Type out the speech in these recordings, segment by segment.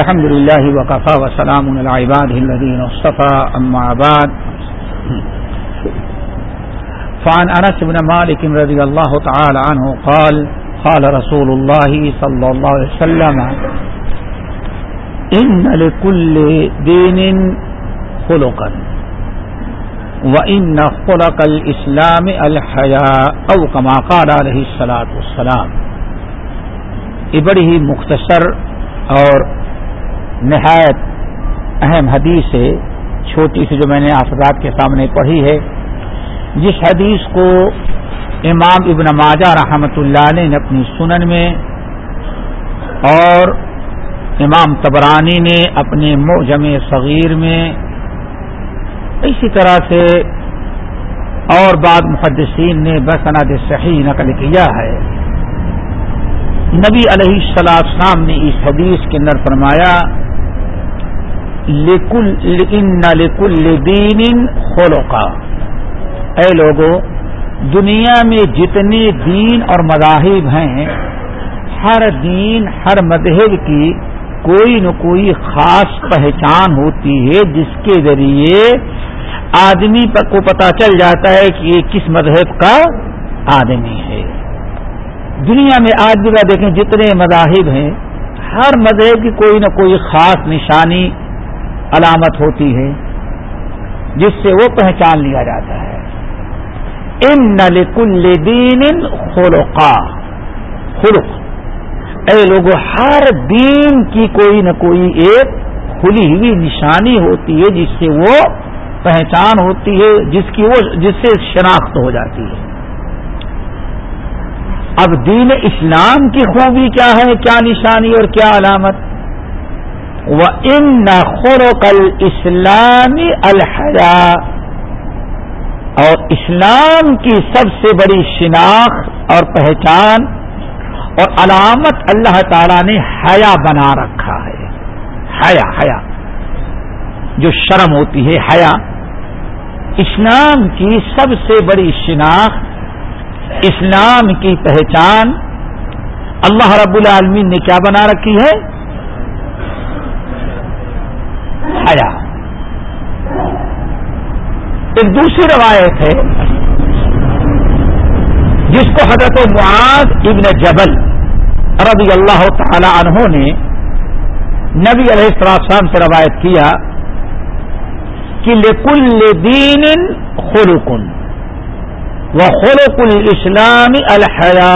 الحمد لله وكفى وسلام على عباده الذين اصطفى أما بعد. فعن أنس بن مالك رضي الله تعالى عنه قال قال رسول الله صلى الله عليه وسلم إن لكل دين خلقا. وإن خلق الإسلام الحياء أو كما قال عليه الصلاة والسلام یہ بڑی ہی مختصر اور نہایت اہم حدیث ہے، چھوٹی سی جو میں نے آفراد کے سامنے پڑھی ہے۔ جس حدیث کو امام ابن ماجہ رحمت اللہ نے اپنی سنن میں اور امام تبرانی نے اپنے معجم صغیر میں اسی طرح سے اور بعد محدثین نے بسند صحیح نقل کیا ہے۔ نبی علیہ السلام نے اس حدیث کے اندر فرمایا، لکل دین خلقا۔ اے لوگوں دنیا میں جتنے دین اور مذاہب ہیں، ہر دین، ہر مذہب کی کوئی نہ کوئی خاص پہچان ہوتی ہے، جس کے ذریعے آدمی کو پتا چل جاتا ہے کہ یہ کس مذہب کا آدمی ہے۔ دنیا میں آج بھی دیکھیں جتنے مذاہب ہیں، ہر مذہب کی کوئی نہ کوئی خاص نشانی علامت ہوتی ہے، جس سے وہ پہچان لیا جاتا ہے۔ ان نل کل دین خلقا۔ خلق۔ اے لوگ ہر دین کی کوئی نہ کوئی ایک کھلی ہوئی نشانی ہوتی ہے، جس سے وہ پہچان ہوتی ہے جس کی وہ جس سے شناخت ہو جاتی ہے۔ اب دین اسلام کی خوبی کیا ہے؟ کیا نشانی اور کیا علامت؟ وہ ان نخور کل اسلامی الحیا اور اسلام کی سب سے بڑی شناخت اور پہچان اور علامت اللہ تعالی نے حیا بنا رکھا ہے۔ حیا حیا۔ جو شرم ہوتی ہے، حیا۔ اسلام کی سب سے بڑی شناخت، اسلام کی پہچان، اللہ رب العالمین نے کیا بنا رکھی ہے؟ حیا۔ ایک دوسری روایت ہے، جس کو حضرت معاذ ابن جبل رضی اللہ تعالی عنہ نے نبی علیہ السلام سے روایت کیا۔ کہ لکل دین خلقن و خلق الاسلام الحیا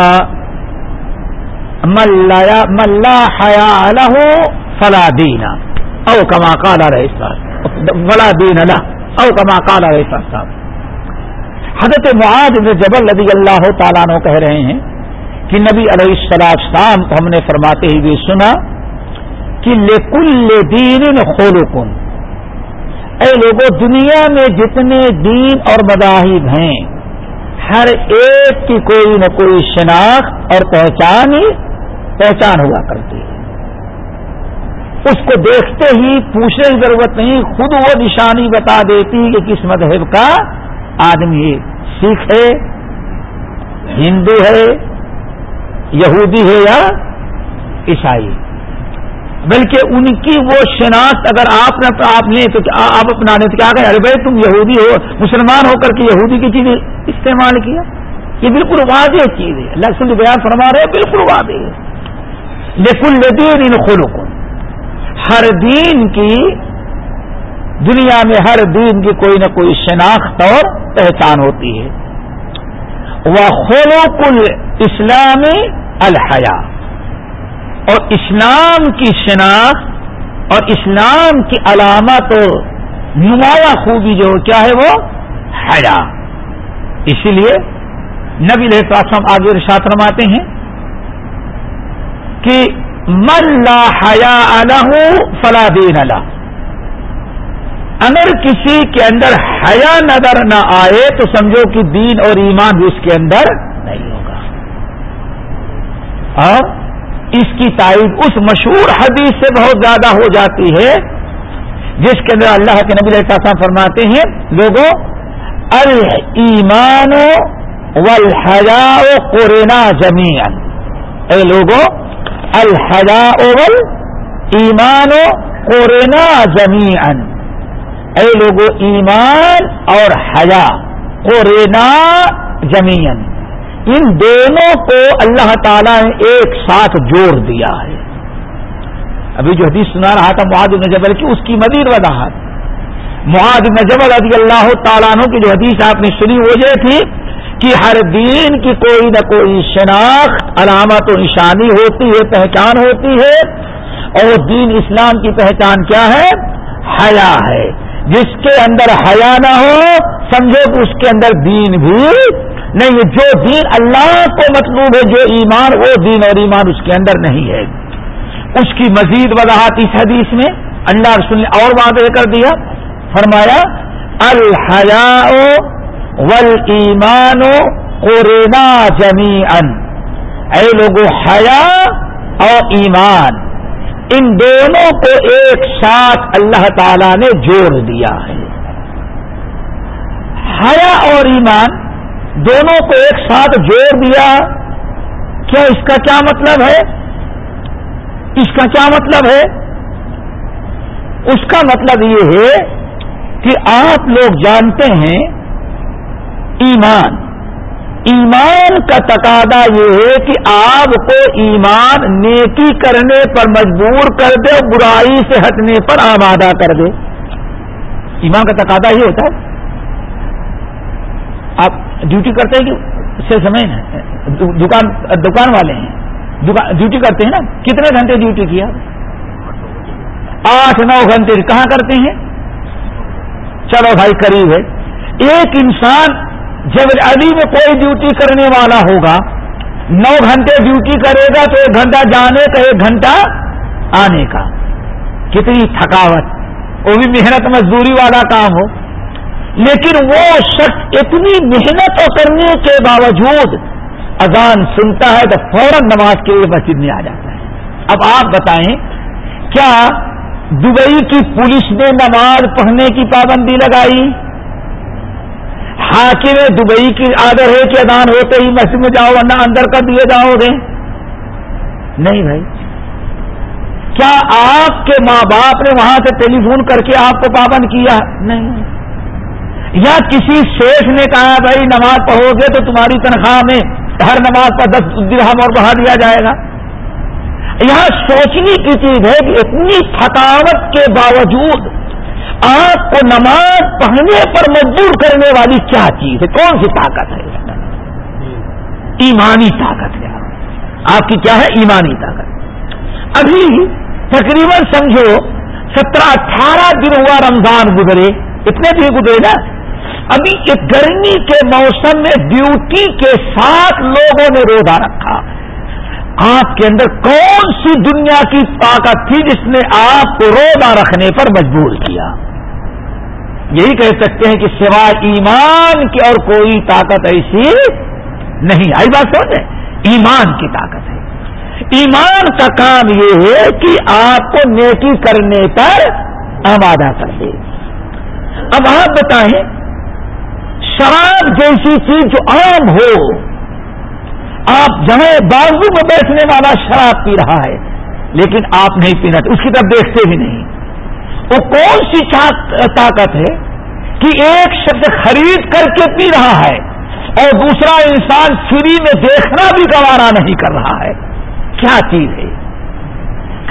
ملا حیا الح فلا دینا او کما کالا رہے فلا دین اللہ او کما کالا رہے صاحب حضرت معاذ بن جبل رضی اللہ تعالیٰ نو کہہ رہے ہیں کہ نبی علیہ السلام کو ہم نے فرماتے ہی بھی سنا کہ لکل دین خولکن اے لوگوں دنیا میں جتنے دین اور مذاہب ہیں، ہر ایک کی کوئی نہ کوئی شناخت اور پہچان ہی پہچان ہوا کرتی ہے۔ اس کو دیکھتے ہی پوچھنے کی ضرورت نہیں، خود وہ نشانی بتا دیتی کہ کس مذہب کا آدمی سکھ ہے، ہندو ہے، یہودی ہے یا عیسائی۔ بلکہ ان کی وہ شناخت اگر آپ نے آپ لیں تو آپ اپنا لیں تو کیا کہ ارے بھائی تم یہودی ہو، مسلمان ہو کر کے یہودی کی چیز استعمال کیا؟ یہ بالکل واضح چیز ہے۔ لکسن بیان فرما رہے بالکل واضح ہے۔ لیکن دین ان خلقن۔ ہر دین کی دنیا میں ہر دین کی کوئی نہ کوئی شناخت اور پہچان ہوتی ہے۔ وہ خلوق اسلامی الحیا اور اسلام کی شناخت اور اسلام کی علامت اور نمایاں خوبی جو کیا ہے وہ؟ حیا۔ اسی لیے نبی الحسن آگے رشاط رماتے ہیں کہ ملا حیا الح فلا دین اللہ اگر کسی کے اندر حیا نظر نہ آئے تو سمجھو کہ دین اور ایمان بھی اس کے اندر نہیں ہوگا۔ اور اس کی تائید اس مشہور حدیث سے بہت زیادہ ہو جاتی ہے، جس کے اندر اللہ کے نبی السلام فرماتے ہیں، لوگوں المان والحیا قرینا جمیان اے لوگوں الحیا ول ایمان و قرینا جمیان اے لوگوں، ایمان اور حیا قرینا جمیان ان دونوں کو اللہ تعالی نے ایک ساتھ جوڑ دیا ہے۔ ابھی جو حدیث سنا رہا تھا معاد بن کی، اس کی مزید وضاحت۔ معاد بن رضی اللہ تعالیٰ عنہ کی جو حدیث آپ نے سنی، وہ یہ تھی کہ ہر دین کی کوئی نہ کوئی شناخت، علامت و نشانی ہوتی ہے، پہچان ہوتی ہے۔ اور دین اسلام کی پہچان کیا ہے؟ حیا ہے۔ جس کے اندر حیا نہ ہو، سمجھو کہ اس کے اندر دین بھی نہیں، جو دین اللہ کو مطلوب ہے، جو ایمان، وہ دین اور ایمان اس کے اندر نہیں ہے۔ اس کی مزید وضاحت اس حدیث میں اللہ رسول نے اور واضح کر دیا۔ فرمایا الحیا ول ایمان رینا جمی ان اے لوگوں حیا اور ایمان، ان دونوں کو ایک ساتھ اللہ تعالی نے جوڑ دیا ہے۔ حیا اور ایمان دونوں کو ایک ساتھ جوڑ دیا۔ کیا اس کا کیا مطلب ہے؟ اس کا کیا مطلب ہے؟ اس کا مطلب یہ ہے کہ آپ لوگ جانتے ہیں، ایمان۔ ایمان کا تقاضا یہ ہے کہ آپ کو ایمان نیکی کرنے پر مجبور کر دے اور برائی سے ہٹنے پر آمادہ کر دے۔ ایمان کا تقاضا یہ ہوتا ہے۔ آپ ڈیوٹی کرتے ہیں کہ سے سمے دکان دکان والے ہیں۔ ڈیوٹی کرتے ہیں نا، کتنے گھنٹے ڈیوٹی کیا؟ آٹھ، نو گھنٹے۔ کہاں کرتے ہیں؟ چلو بھائی، قریب ہے۔ ایک انسان جب علی میں کوئی ڈیوٹی کرنے والا ہوگا، نو گھنٹے ڈیوٹی کرے گا تو ایک گھنٹہ جانے کا، ایک گھنٹہ آنے کا۔ کتنی تھکاوٹ۔ وہ بھی محنت مزدوری والا کام ہو۔ لیکن وہ شخص اتنی محنت کرنے کے باوجود اذان سنتا ہے تو فوراً نماز کے لیے مسجد میں آ جاتا ہے۔ اب آپ بتائیں، کیا دبئی کی پولیس نے نماز پڑھنے کی پابندی لگائی؟ حاکم دبئی کی آدر ہے کہ ادان ہوتے ہی مسجد میں جاؤ، ورنہ اندر کر دیے جاؤ گے؟ نہیں بھائی۔ کیا آپ کے ماں باپ نے وہاں سے ٹیلی فون کر کے آپ کو پابند کیا؟ نہیں۔ یا کسی شیخ نے کہا، بھائی نماز پڑھو گے تو تمہاری تنخواہ میں ہر نماز پر دس درہم اور بڑھا دیا جائے گا. یہاں سوچنے کی چیز ہے کہ اتنی تھکاوٹ کے باوجود آپ کو نماز پڑھنے پر مجبور کرنے والی کیا چیز ہے؟ کون سی طاقت ہے؟ ایمانی طاقت ہے۔ آپ کی کیا ہے؟ ایمانی طاقت۔ ابھی تقریباً سمجھو، سترہ اٹھارہ دن ہوا رمضان گزرے، اتنے دن گزرے نا ابھی ایک گرمی کے موسم میں ڈیوٹی کے ساتھ لوگوں نے روزہ رکھا۔ آپ کے اندر کون سی دنیا کی طاقت تھی جس نے آپ کو روزہ رکھنے پر مجبور کیا؟ یہی کہہ سکتے ہیں کہ سوائے ایمان کی اور کوئی طاقت ایسی نہیں۔ آئی بات سمجھے ایمان کی طاقت ہے۔ ایمان کا کام یہ ہے کہ آپ کو نیکی کرنے پر آمادہ کر دے۔ اب آپ بتائیں شراب جیسی چیز جو عام ہو، آپ جہاں بازو میں بیٹھنے والا شراب پی رہا ہے، لیکن آپ نہیں پینا اس کی طرف دیکھتے بھی نہیں۔ وہ کون سی طاقت ہے کہ ایک شخص خرید کر کے پی رہا ہے اور دوسرا انسان فری میں دیکھنا بھی گوارا نہیں کر رہا ہے؟ کیا چیز ہے؟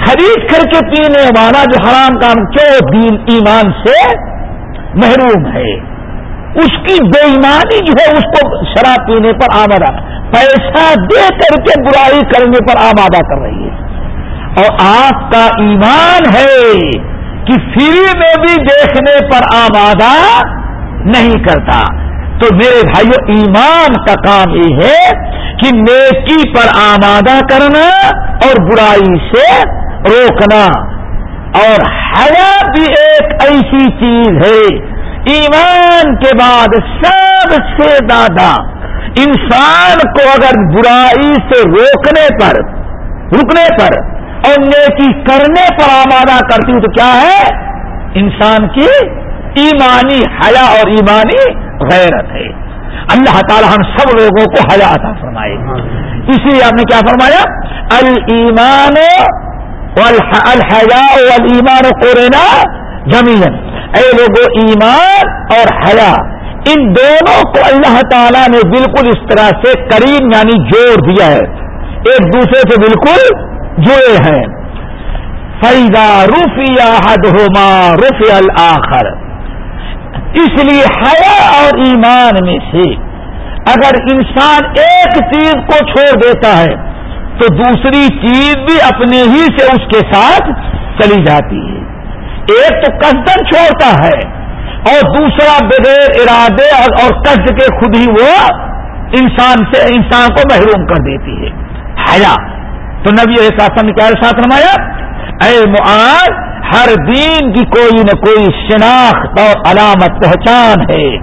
خرید کر کے پینے والا جو حرام کام کیوں دین ایمان سے محروم ہے؟ اس کی بے ایمانی جو ہے اس کو شراب پینے پر آمادہ پیسہ دے کر کے برائی کرنے پر آمادہ کر رہی ہے۔ اور آپ کا ایمان ہے کہ فری میں بھی دیکھنے پر آمادہ نہیں کرتا۔ تو میرے بھائیو، ایمان کا کام یہ ہے کہ نیکی پر آمادہ کرنا اور برائی سے روکنا۔ اور حیا بھی ایک ایسی چیز ہے ایمان کے بعد سب سے زیادہ انسان کو اگر برائی سے روکنے پر، رکنے پر اور نیکی کرنے پر آمادہ کرتی ہوں تو کیا ہے؟ انسان کی ایمانی حیا اور ایمانی غیرت ہے۔ اللہ تعالی ہم سب لوگوں کو حیا عطا فرمائے۔ اسی لیے آپ نے کیا فرمایا؟ المان الحیا المان قرینا زمین اے لوگوں ایمان اور حیا، ان دونوں کو اللہ تعالیٰ نے بالکل اس طرح سے کریم یعنی جوڑ دیا ہے۔ ایک دوسرے سے بالکل جڑے ہیں۔ فیضا رفیہ حد ہوما رفی الآخر۔ اس لیے حیا اور ایمان میں سے اگر انسان ایک چیز کو چھوڑ دیتا ہے، تو دوسری چیز بھی اپنے ہی سے اس کے ساتھ چلی جاتی ہے۔ ایک تو کسدن چھوڑتا ہے اور دوسرا بغیر ارادے اور قصد کے خود ہی وہ انسان سے انسان کو محروم کر دیتی ہے۔ حیا۔ تو نبی نے کیا ساتھ رمایا اے معاذ، ہر دین کی کوئی نہ کوئی شناخت اور علامت پہچان ہے۔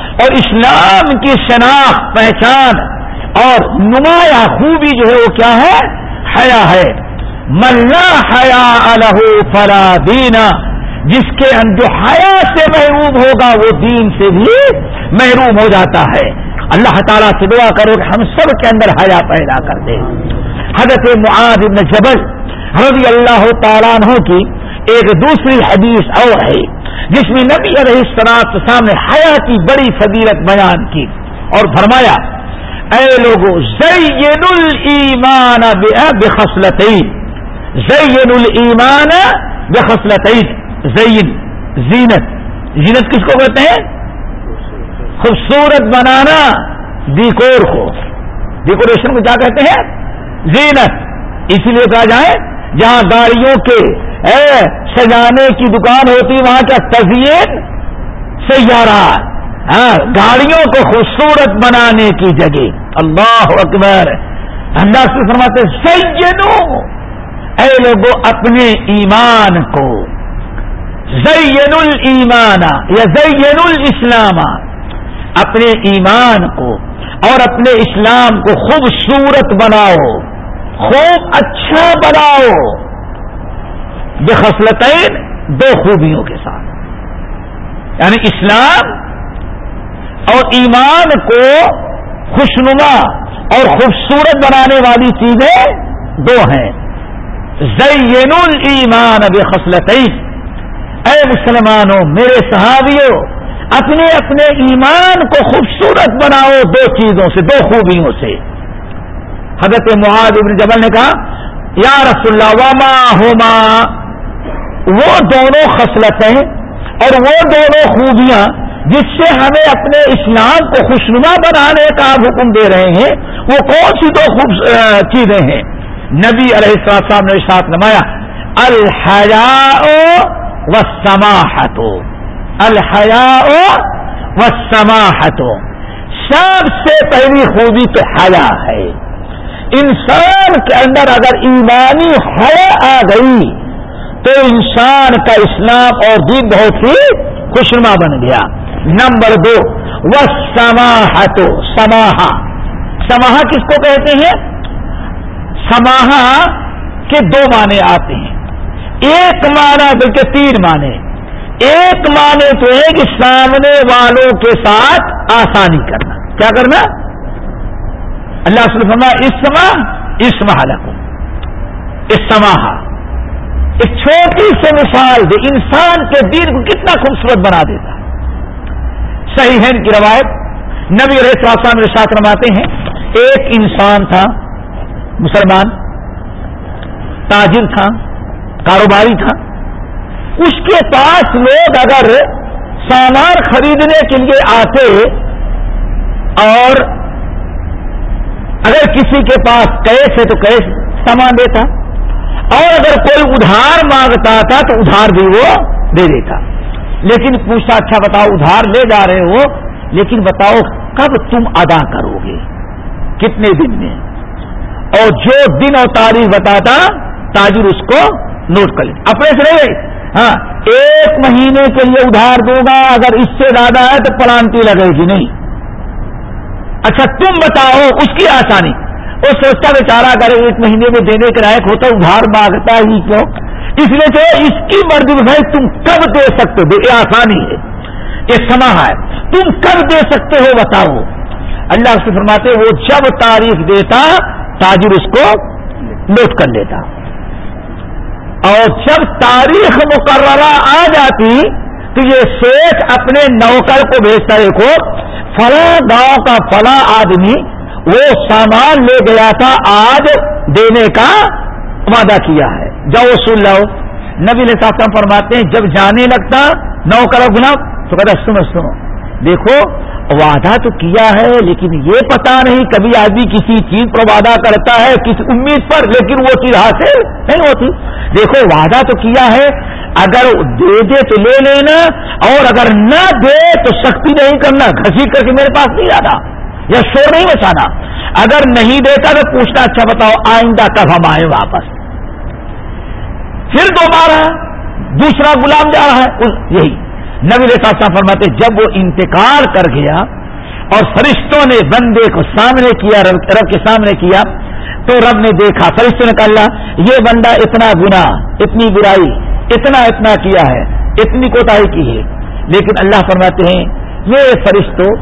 اور اسلام کی شناخت پہچان اور نمایاں خوبی جو ہے وہ کیا ہے؟ حیا ہے۔ ملا حیا الح فلا دینا جس کے جو حیا سے محروم ہوگا، وہ دین سے بھی محروم ہو جاتا ہے۔ اللہ تعالیٰ سے دعا کرو کہ ہم سب کے اندر حیا پیدا کر دیں۔ حضرت معاذ ابن جبل رضی اللہ تعالیٰ عنہ کی ایک دوسری حدیث اور ہے، جس میں نبی علیہ السلام سامنے حیا کی بڑی فضیلت بیان کی اور فرمایا، اے لوگوں زین المان بخصلت زین المان بخصلت زین. زینت. زینت کس کو کہتے ہیں؟ خوبصورت بنانا ڈیکور کو. ڈیکوریشن کو کیا کہتے ہیں؟ زینت. اسی لیے کہا جائے، جہاں گاڑیوں کے سجانے کی دکان ہوتی، وہاں کا تزئین؟ سیارہ. ہاں گاڑیوں کو خوبصورت بنانے کی جگہ. اللہ اکبر. اللہ سے فرماتے سیدو. اے لوگوں اپنے ایمان کو۔ زین المان یا زین الاسلام اپنے ایمان کو اور اپنے اسلام کو خوبصورت بناؤ، خوب اچھا بناؤ۔ بے خصلتین دو خوبیوں کے ساتھ۔ یعنی اسلام اور ایمان کو خوشنما اور خوبصورت بنانے والی چیزیں دو ہیں۔ زین المان بے خصلتین اے مسلمانوں، میرے صحابیوں، اپنے اپنے ایمان کو خوبصورت بناؤ دو چیزوں سے، دو خوبیوں سے۔ حضرت معاذ ابن جبل نے کہا، یا رسول اللہ، وما ہوما وہ دونوں خصلتیں اور وہ دونوں خوبیاں جس سے ہمیں اپنے اسلام کو خوشنما بنانے کا حکم دے رہے ہیں، وہ کون سی دو خوب چیزیں ہیں؟ نبی علیہ السلام صاحب نے ساتھ نمایا الحیا و سماحتو الحیا و سماحتو سب سے پہلی خوبی تو حیا ہے۔ انسان کے اندر اگر ایمانی حیا آ گئی، تو انسان کا اسلام اور دین بہت ہی خوشنما بن گیا۔ نمبر دو وہ سماحتو سماہا سماہا کس کو کہتے ہیں؟ سماہا کے دو معنی آتے ہیں۔ ایک معنی بلکہ تین معنی۔ ایک معنی تو ہے کہ سامنے والوں کے ساتھ آسانی کرنا۔ کیا کرنا؟ اللہ سلفما اسما اسما لکھو اس سماہا ایک چھوٹی سی مثال دے انسان کے دین کو کتنا خوبصورت بنا دیتا۔ صحیح ہے کی روایت نبی علیہ ساتھ رماتے ہیں، ایک انسان تھا مسلمان، تاجر تھا، کاروباری تھا۔ اس کے پاس لوگ اگر سامان خریدنے کے لیے آتے اور اگر کسی کے پاس کیش ہے تو کیش سامان دیتا، اور اگر کوئی ادھار مانگتا تھا تو ادھار بھی وہ دے دیتا۔ لیکن پوچھتا اچھا بتاؤ، ادھار لے جا رہے ہو، لیکن بتاؤ کب تم ادا کرو گے؟ کتنے دن میں؟ اور جو دن اور تاریخ بتاتا تاجر اس کو نوٹ کر لیں اپنے سے رہے ہاں ایک مہینے کے لیے ادھار دوں گا، اگر اس سے زیادہ ہے تو پلانتی لگے گی نہیں۔ اچھا تم بتاؤ، اس کی آسانی۔ وہ سوچتا بیچارہ، اگر ایک مہینے میں دینے کے لائق ہوتا، ادھار مانگتا ہی کیوں؟ اس لیے کہ اس کی مرضی بھائی تم کب دے سکتے ہو؟ یہ آسانی ہے، یہ سما ہے۔ تم کب دے سکتے ہو بتاؤ۔ اللہ سے فرماتے وہ جب تاریخ دیتا تاجر اس کو نوٹ کر لیتا۔ اور جب تاریخ مقررہ آ جاتی تو یہ سیٹ اپنے نوکر کو بھیجتا، دیکھو، فلاں گاؤں کا فلاں آدمی وہ سامان لے گیا تھا، آج دینے کا وعدہ کیا ہے۔ جاؤ سن لو نبی نے صاحب فرماتے ہیں، جب جانے لگتا نوکر گلاب تو کہتا سنو سنو۔ دیکھو، وعدہ تو کیا ہے، لیکن یہ پتا نہیں کبھی آدمی کسی چیز پر وعدہ کرتا ہے، کس امید پر، لیکن وہ چیز حاصل نہیں ہوتی۔ دیکھو، وعدہ تو کیا ہے، اگر دے دے تو لے لینا، اور اگر نہ دے تو سختی نہیں کرنا۔ گھسی کر کے میرے پاس نہیں آنا، یا شور نہیں بچانا اگر نہیں دیتا تو پوچھنا اچھا بتاؤ، آئندہ کب ہم آئے واپس؟ پھر دوبارہ دوسرا غلام جا رہا ہے، یہی۔ نبی صاحب فرماتے جب وہ انتقال کر گیا اور فرشتوں نے بندے کو سامنے کیا، رب کے سامنے کیا، تو رب نے دیکھا، فرشتوں نے کہا یہ بندہ اتنا گنا اتنی برائی، اتنا اتنا کیا ہے، اتنی کوتا کی ہے۔ لیکن اللہ فرماتے ہیں، یہ فرشتوں،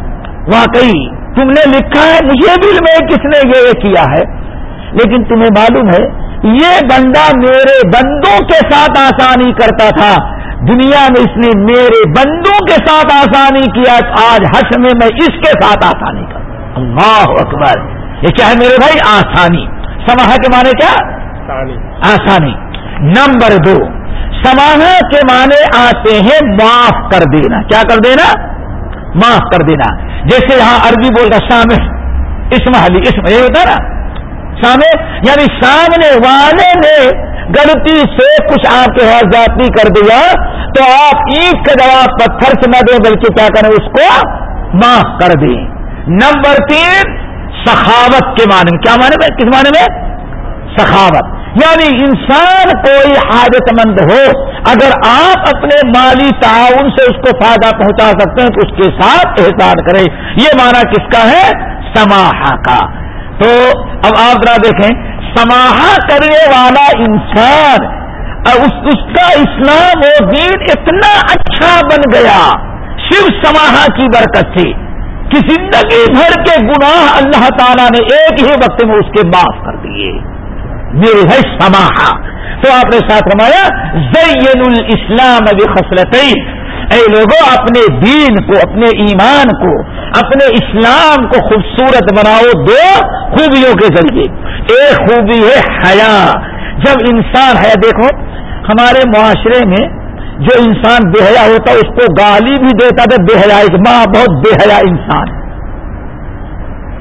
واقعی تم نے لکھا ہے، مجھے بھی میں کس نے یہ کیا ہے؟ لیکن تمہیں معلوم ہے، یہ بندہ میرے بندوں کے ساتھ آسانی کرتا تھا۔ دنیا میں اس نے میرے بندوں کے ساتھ آسانی کیا آج حش میں میں اس کے ساتھ آسانی کروں اللہ اکبر۔ یہ کیا ہے میرے بھائی؟ آسانی۔ سماہ کے معنی کیا؟ آسانی۔ نمبر دو سماہ کے معنی آتے ہیں معاف کر دینا۔ کیا کر دینا؟ معاف کر دینا۔ جیسے یہاں عربی بولتا سامع اسم حلی اسم یہ ہوتا نا۔ سامنے یعنی سامنے والے نے غلطی سے کچھ آپ کے ہاتھ جاتی کر دیا۔ تو آپ اینٹ کا جواب پتھر سے نہ دیں، بلکہ کیا کریں، اس کو معاف کر دیں۔ نمبر تین، سخاوت کے معنی میں۔ کیا معنی میں؟ کس معنی میں؟ سخاوت۔ یعنی انسان کوئی حاجت مند ہو، اگر آپ اپنے مالی تعاون سے اس کو فائدہ پہنچا سکتے ہیں، تو اس کے ساتھ احسان کریں۔ یہ معنی کس کا ہے؟ سماہا کا۔ تو اب آپ ذرا دیکھیں سماہا کرنے والا انسان اس, اس کا اسلام و دین اتنا اچھا بن گیا شیو سماہا کی برکت سے کہ زندگی بھر کے گناہ اللہ تعالیٰ نے ایک ہی وقت میں اس کے معاف کر دیے۔ میرے ہے سماہا تو آپ نے ساتھ رمایا زین الاسلام ابھی خسرت اے لوگوں اپنے دین کو اپنے ایمان کو اپنے اسلام کو خوبصورت بناؤ دو خوبیوں کے ذریعے۔ ایک خوبی ہے حیا جب انسان ہے، دیکھو، ہمارے معاشرے میں جو انسان بے حیا ہوتا اس کو گالی بھی دیتا تھا بے حیا ماں بہت بے حیا انسان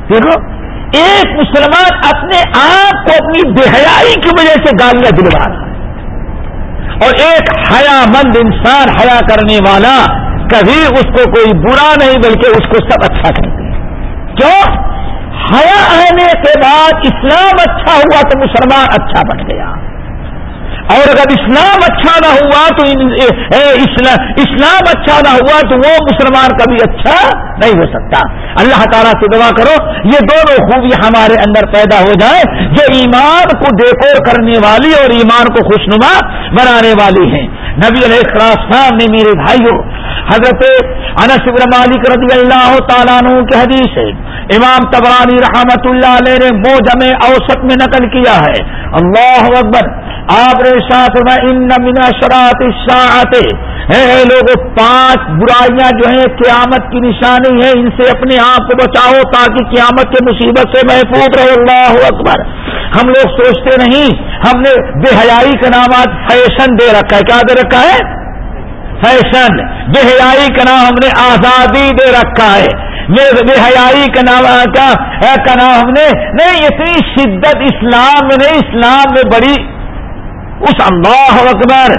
دیکھو، ایک مسلمان اپنے آپ کو اپنی بے حیائی کی وجہ سے گالیاں دلوا رہا ہے۔ اور ایک حیا مند انسان حیا کرنے والا کبھی اس کو کوئی برا نہیں، بلکہ اس کو سب اچھا کہتے ہیں۔ کیوں؟ حیا آنے کے بعد اسلام اچھا ہوا تو مسلمان اچھا بن گیا۔ اور اگر اسلام اچھا نہ ہوا تو اسلام اچھا نہ ہوا تو وہ مسلمان کبھی اچھا نہیں ہو سکتا۔ اللہ تعالیٰ سے دعا کرو، یہ دونوں خوبی ہمارے اندر پیدا ہو جائے جو ایمان کو دیکھو کرنے والی اور ایمان کو خوشنما بنانے والی ہیں۔ نبی علیہ السلام نے میرے بھائیوں حضرت انس مالک رضی اللہ تعالیٰ عنہ کی حدیث ہے۔ امام تبرانی رحمت اللہ علیہ نے موجم اوسط میں نقل کیا ہے۔ اللہ اکبر۔ آپ نے ساتھ میں ان نمینا شرات آتے لوگ، پانچ برائیاں جو ہیں، قیامت کی نشانی ہے ان سے اپنے آپ کو بچاؤ تاکہ قیامت کے مصیبت سے محفوظ رہے۔ اللہ اکبر۔ ہم لوگ سوچتے نہیں، ہم نے بے حیائی کا نام آج فیشن دے رکھا ہے۔ کیا دے رکھا ہے؟ فیشن بے حیائی کا نام ہم نے آزادی دے رکھا ہے۔ بے حیائی کا نام کا نام ہم نے، نہیں، اتنی شدت اسلام میں، نہیں، اسلام میں بڑی۔ اس اللہ اکبر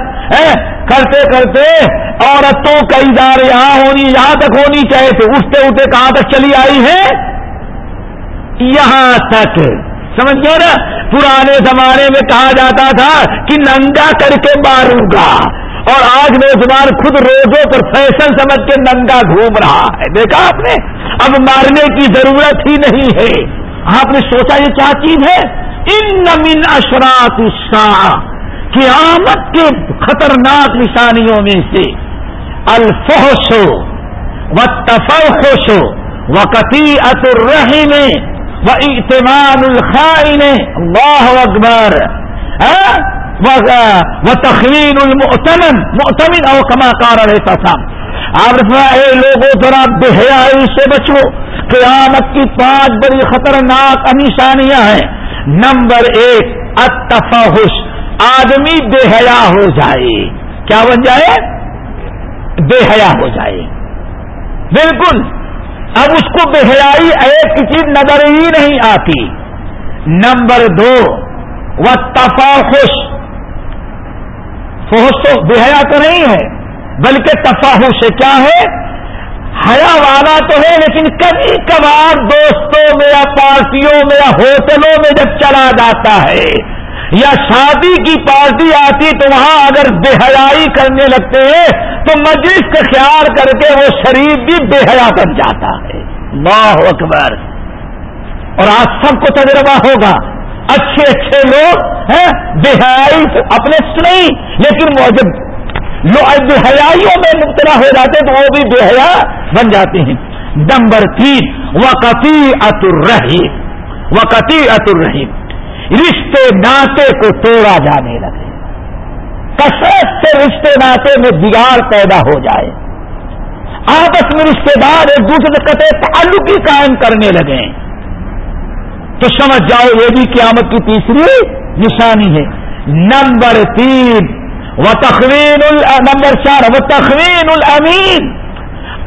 کرتے کرتے عورتوں کا ادار یہاں ہونی، یہاں تک ہونی چاہیے تھے۔ اٹھتے اٹھتے کہاں تک چلی آئی ہے؟ یہاں تک۔ سمجھ گئے نا؟ پرانے زمانے میں کہا جاتا تھا کہ ننگا کر کے ماروں گا۔ اور آج نوجوان خود روزوں پر فیشن سمجھ کے ننگا گھوم رہا ہے۔ دیکھا آپ نے؟ اب مارنے کی ضرورت ہی نہیں ہے۔ آپ نے سوچا یہ کیا چیز ہے؟ ان نمین اشرات قیامت کے خطرناک نشانیوں میں سے الفحش و تفوش وقتی اترحیم و اعتماد الخائن۔ اللہ اکبر۔ ہاں؟ و تخوین المؤتمن. مؤتمن او کما کار رہتا تھا آپ اے لوگوں ذرا بحیائی سے بچو. قیامت کی پانچ بڑی خطرناک نشانیاں ہیں. نمبر ایک اتفاحش آدمی بے حیا ہو جائے. کیا بن جائے؟ بے حیا ہو جائے. بالکل. اب اس کو بے حیائی ایک چیز نظر ہی نہیں آتی. نمبر دو وہ تفاحش. فوش تو بے حیا تو نہیں ہے، بلکہ تفاحش کیا ہے؟ حیا والا تو ہے، لیکن کبھی کبھار دوستوں میں یا پارٹیوں میں یا ہوٹلوں میں جب چلا جاتا ہے یا شادی کی پارٹی آتی تو وہاں اگر بے حیائی کرنے لگتے ہیں، تو مجلس کا خیال کر کے وہ شریف بھی بے حیا بن جاتا ہے۔ اللہ اکبر۔ اور آج سب کو تجربہ ہوگا۔ اچھے اچھے لوگ ہیں بے حیائی اپنے نہیں لیکن وہ جب بے حیائیوں میں مبتلا ہو جاتے تو وہ بھی بے حیا بن جاتے ہیں۔ نمبر تین وقتی اتر رحیم وقتی اتر رحیم رشتے ناطے کو توڑا جانے لگے۔ کثرت سے رشتے ناطے میں بگاڑ پیدا ہو جائے۔ آپس میں رشتے دار ایک دوسرے قطع تعلق ہی قائم کرنے لگے۔ تو سمجھ جاؤ یہ بھی قیامت کی تیسری نشانی ہے۔ نمبر تین و تخوین نمبر چار و تخوین الامین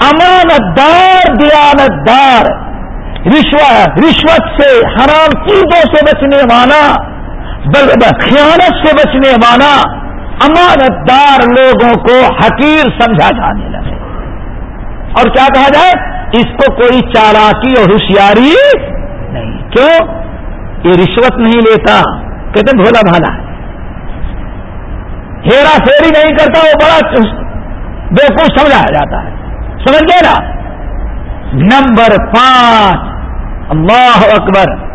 امانت دار دیانت دار رشوت سے حرام چیزوں سے بچنے والا خیانت سے بچنے والا امانت دار لوگوں کو حقیر سمجھا جانے لگے۔ اور کیا کہا جائے؟ اس کو کوئی چالاکی اور ہوشیاری نہیں۔ کیوں؟ یہ رشوت نہیں لیتا، کہتے بھولا بھالا۔ ہیرا پھیری نہیں کرتا، وہ بڑا بیوقوف سمجھایا جاتا ہے۔ سمجھ گئے نا؟ نمبر پانچ۔ اللہ اکبر۔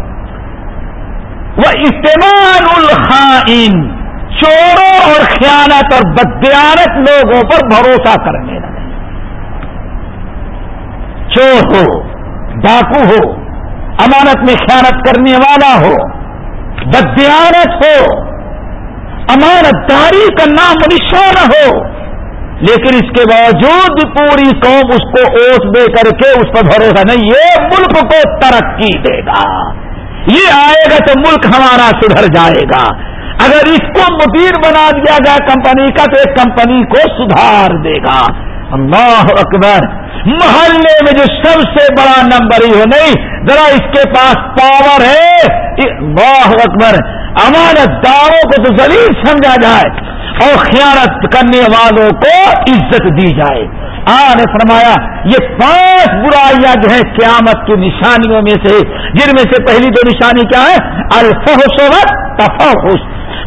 وہ استعمال الخائن۔ چوروں اور خیانت اور بدیانت لوگوں پر بھروسہ کرنے لگے۔ چور ہو، ڈاکو ہو۔ امانت میں خیانت کرنے والا ہو بدیانت ہو امانت داری کا نام نشان ہو، لیکن اس کے باوجود پوری قوم اس کو اوٹ دے کر کے اس پر بھروسہ نہیں، یہ ملک کو ترقی دے گا۔ یہ آئے گا تو ملک ہمارا سدھر جائے گا۔ اگر اس کو مدیر بنا دیا جائے کمپنی کا، تو ایک کمپنی کو سدھار دے گا۔ اللہ اکبر۔ محلے میں جو سب سے بڑا نمبر ہی ہو نہیں ذرا اس کے پاس پاور ہے۔ اللہ اکبر امانت داروں کو تو ذلیل سمجھا جائے اور خیانت کرنے والوں کو عزت دی جائے۔ آ نے فرمایا، یہ پانچ برائیاں جو ہیں قیامت کی نشانیوں میں سے، جن میں سے پہلی دو نشانی کیا ہے؟ الفحشوت تفحش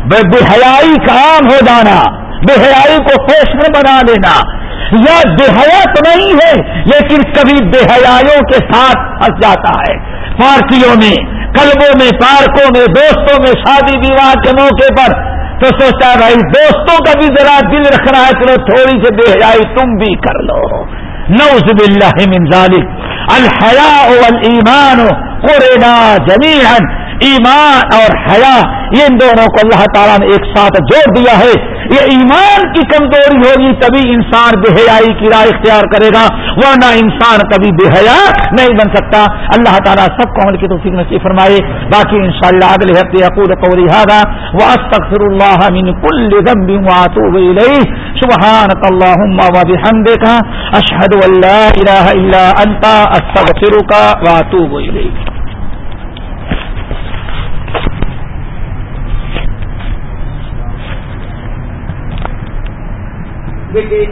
بے حیائی کا عام ہو جانا، بے حیائی کو فیشن بنا لینا۔ یا بے حیا تو نہیں ہے، لیکن کبھی بے حیاوں کے ساتھ پھنس جاتا ہے۔ پارٹیوں میں کلبوں میں پارکوں میں، دوستوں میں شادی وواہ کے موقع پر تو سوچتا بھائی دوستوں کا بھی ذرا دل رکھنا ہے، چلو تھوڑی سی بے حیائی تم بھی کر لو۔ نوز باللہ من ذالک۔ الحیاء والایمان قرنا جمیعا۔ ایمان اور حیا ان دونوں کو اللہ تعالیٰ نے ایک ساتھ جوڑ دیا ہے۔ یہ ایمان کی کمزوری ہوگی تبھی انسان بے حیائی کی رائے اختیار کرے گا، ورنہ انسان کبھی بے حیا نہیں بن سکتا۔ اللہ تعالیٰ سب کو عمل کی توفیق نصیب فرمائے۔ باقی ان شاء اللہ اگلے ہفتے اقول قولی هذا واستغفر الله من كل ذنب واتوب اليه سبحانك اللهم وبحمدك اشهد ان لا اله الا انت استغفرك واتوب اليك دیکھیے